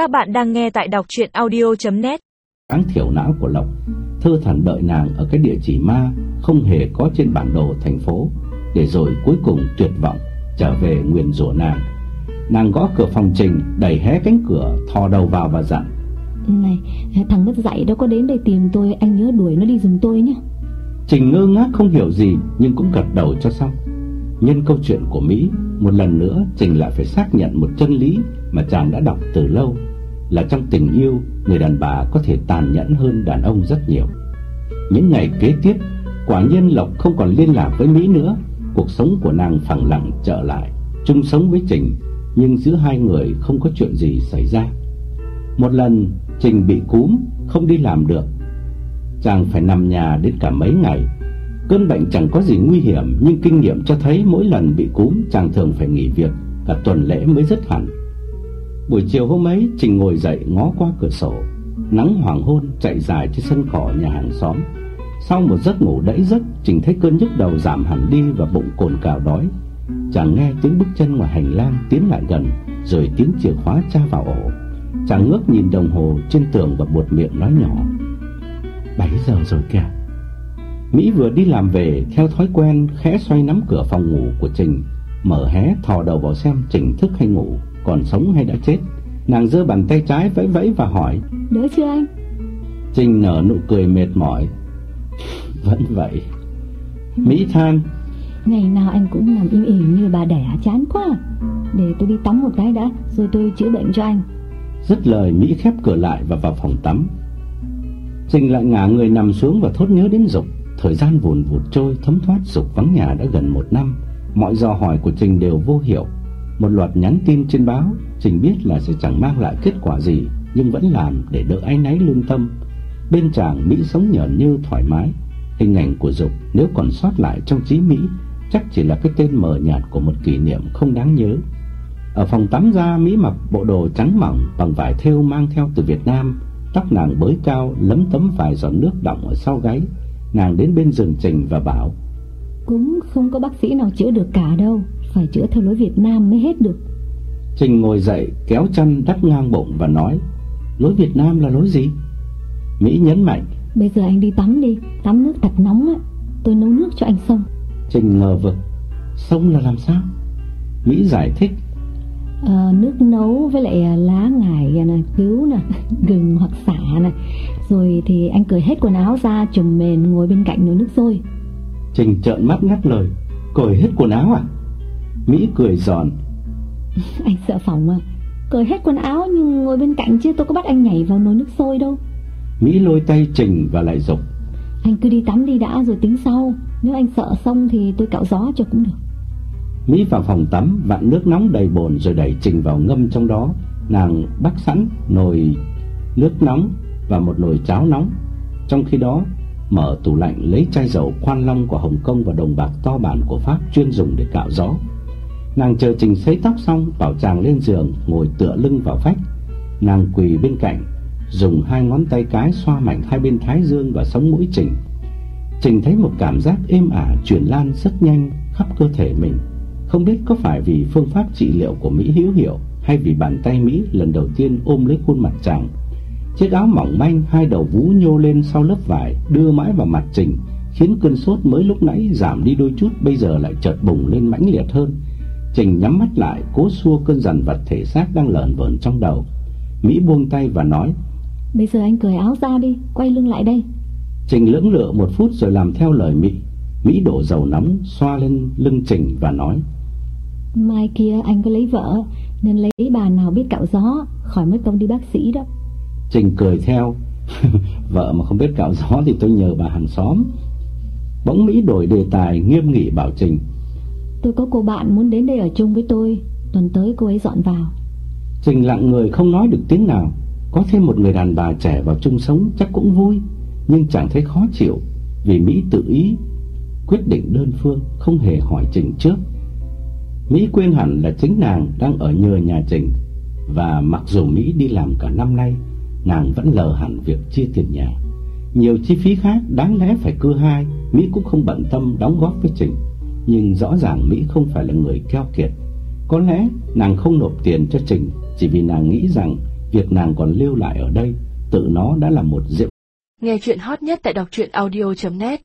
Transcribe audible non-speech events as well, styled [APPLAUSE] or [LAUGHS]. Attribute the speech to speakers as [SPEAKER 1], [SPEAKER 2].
[SPEAKER 1] Các bạn đang nghe tại đọc chuyện audio.net
[SPEAKER 2] Áng thiểu não của Lộc Thơ thần đợi nàng ở cái địa chỉ ma Không hề có trên bản đồ thành phố Để rồi cuối cùng tuyệt vọng Trở về nguyền rủa nàng. Nàng gõ cửa phòng Trình Đẩy hé cánh cửa Thò đầu vào và dặn.
[SPEAKER 3] Này thằng mất dạy đó có đến đây tìm tôi Anh nhớ đuổi nó đi giùm tôi nhé
[SPEAKER 2] Trình ngơ ngác không hiểu gì Nhưng cũng gật đầu cho xong. Nhân câu chuyện của Mỹ Một lần nữa Trình lại phải xác nhận một chân lý Mà chàng đã đọc từ lâu là trong tình yêu, Người đàn bà có thể tàn nhẫn hơn đàn ông rất nhiều. Những ngày kế tiếp, Quả nhiên Lộc không còn liên lạc với Mỹ nữa. Cuộc sống của nàng phẳng lặng trở lại, chung sống với Trình, Nhưng giữa hai người không có chuyện gì xảy ra. Một lần, Trình bị cúm, Không đi làm được. Chàng phải nằm nhà đến cả mấy ngày. Cơn bệnh chẳng có gì nguy hiểm, Nhưng kinh nghiệm cho thấy mỗi lần bị cúm, Chàng thường phải nghỉ việc Cả tuần lễ mới dứt hẳn. Buổi chiều hôm ấy, Trình ngồi dậy ngó qua cửa sổ. Nắng hoàng hôn chạy dài trên sân cỏ nhà hàng xóm. Sau một giấc ngủ đẫy giấc, Trình thấy cơn nhức đầu giảm hẳn đi Và bụng cồn cào đói. Chàng nghe tiếng bước chân ngoài hành lang tiến lại gần, Rồi tiếng chìa khóa tra vào ổ. Chàng ngước nhìn đồng hồ trên tường Và buột miệng nói nhỏ. 7 giờ rồi kìa. Mỹ vừa đi làm về, Theo thói quen, khẽ xoay nắm cửa phòng ngủ của Trình, Mở hé thò đầu vào xem Trình thức hay ngủ. Còn sống hay đã chết. Nàng giơ bàn tay trái vẫy vẫy và hỏi
[SPEAKER 3] Đỡ chưa anh?
[SPEAKER 2] Trình nở nụ cười mệt mỏi. Vẫn vậy. Mỹ than.
[SPEAKER 3] Ngày nào anh cũng nằm im ỉm như bà đẻ chán quá. Để tôi đi tắm một cái đã Rồi tôi chữa bệnh cho anh.
[SPEAKER 2] Dứt lời Mỹ khép cửa lại và vào phòng tắm. Trình lại ngả người nằm xuống và thốt nhớ đến Dục. Thời gian vùn vụt trôi thấm thoát Dục vắng nhà đã gần một năm. Mọi dò hỏi của Trình đều vô hiệu một loạt nhắn tin trên báo, Trình biết là sẽ chẳng mang lại kết quả gì, Nhưng vẫn làm để đỡ áy náy lương tâm. Bên chàng Mỹ sống nhởn như thoải mái. Hình ảnh của Dục nếu còn sót lại trong trí Mỹ, Chắc chỉ là cái tên mờ nhạt của một kỷ niệm không đáng nhớ. Ở phòng tắm ra Mỹ mặc bộ đồ trắng mỏng Bằng vải thêu mang theo từ Việt Nam, Tóc nàng bới cao, lấm tấm vài giọt nước đọng ở sau gáy. Nàng đến bên giường Trình và bảo,
[SPEAKER 3] Cũng không có bác sĩ nào chữa được cả đâu. Phải chữa theo lối Việt Nam mới hết được
[SPEAKER 2] Trình ngồi dậy kéo chân đắp ngang bụng và nói Lối Việt Nam là lối gì? Mỹ nhấn mạnh
[SPEAKER 3] Bây giờ anh đi tắm đi Tắm nước thật nóng á Tôi nấu nước cho anh xong
[SPEAKER 2] Trình ngờ vực Sông là làm sao? Mỹ giải thích
[SPEAKER 3] à, Nước nấu với lại lá ngải này, cứu nè [LAUGHS] Gừng hoặc xả này Rồi thì anh cởi hết quần áo ra Trùm mền ngồi bên cạnh nồi nước sôi
[SPEAKER 2] Trình trợn mắt ngắt lời Cởi hết quần áo à? Mỹ cười giòn. [LAUGHS]
[SPEAKER 3] Anh sợ phòng à Cởi hết quần áo nhưng ngồi bên cạnh chứ tôi có bắt anh nhảy vào nồi nước sôi đâu.
[SPEAKER 2] Mỹ lôi tay Trình và lại dục.
[SPEAKER 3] Anh cứ đi tắm đi đã rồi tính sau. Nếu anh sợ xong thì tôi cạo gió cho cũng được.
[SPEAKER 2] Mỹ vào phòng tắm vặn nước nóng đầy bồn rồi đẩy Trình vào ngâm trong đó. Nàng bắt sẵn nồi nước nóng và một nồi cháo nóng. Trong khi đó mở tủ lạnh lấy chai dầu khoan long của Hồng Kông và đồng bạc to bản của Pháp chuyên dùng để cạo gió Nàng chờ Trình sấy tóc xong bảo chàng lên giường ngồi tựa lưng vào vách Nàng quỳ bên cạnh dùng hai ngón tay cái xoa mạnh hai bên thái dương và sống mũi Trình Trình thấy một cảm giác êm ả truyền lan rất nhanh khắp cơ thể mình không biết có phải vì phương pháp trị liệu của Mỹ hữu hiệu hay vì bàn tay Mỹ lần đầu tiên ôm lấy khuôn mặt chàng. Chiếc áo mỏng manh hai đầu vú nhô lên sau lớp vải đưa mãi vào mặt Trình, khiến cơn sốt mới lúc nãy giảm đi đôi chút bây giờ lại chợt bùng lên mãnh liệt hơn. Trình nhắm mắt lại cố xua cơn dằn vặt thể xác đang lởn vởn trong đầu. Mỹ buông tay và nói:
[SPEAKER 3] "Bây giờ anh cởi áo ra đi, quay lưng lại đây."
[SPEAKER 2] Trình lưỡng lự một phút rồi làm theo lời Mỹ. Mỹ đổ dầu nóng xoa lên lưng Trình và nói:
[SPEAKER 3] Mai kia anh có lấy vợ Nên lấy bà nào biết cạo gió Khỏi mất công đi bác sĩ đó
[SPEAKER 2] Trình cười theo [LAUGHS] Vợ mà không biết cạo gió thì tôi nhờ bà hàng xóm Bỗng Mỹ đổi đề tài nghiêm nghị bảo Trình
[SPEAKER 3] Tôi có cô bạn muốn đến đây ở chung với tôi. Tuần tới cô ấy dọn vào.
[SPEAKER 2] Trình lặng người không nói được tiếng nào. Có thêm một người đàn bà trẻ vào chung sống chắc cũng vui, Nhưng chẳng thấy khó chịu, Vì Mỹ tự ý Quyết định đơn phương, Không hề hỏi Trình trước. Mỹ quên hẳn là chính nàng đang ở nhờ nhà Trình, Và mặc dù Mỹ đi làm cả năm nay, Nàng vẫn lờ hẳn việc chia tiền nhà. Nhiều chi phí khác đáng lẽ phải cưa hai, Mỹ cũng không bận tâm đóng góp với Trình. Nhưng rõ ràng Mỹ không phải là người keo kiệt. Có lẽ nàng không nộp tiền cho Trình, Chỉ vì nàng nghĩ rằng Việc nàng còn lưu lại ở đây, Tự nó đã là một diệu
[SPEAKER 1] Nghe chuyện hot nhất tại đọc truyện audio.net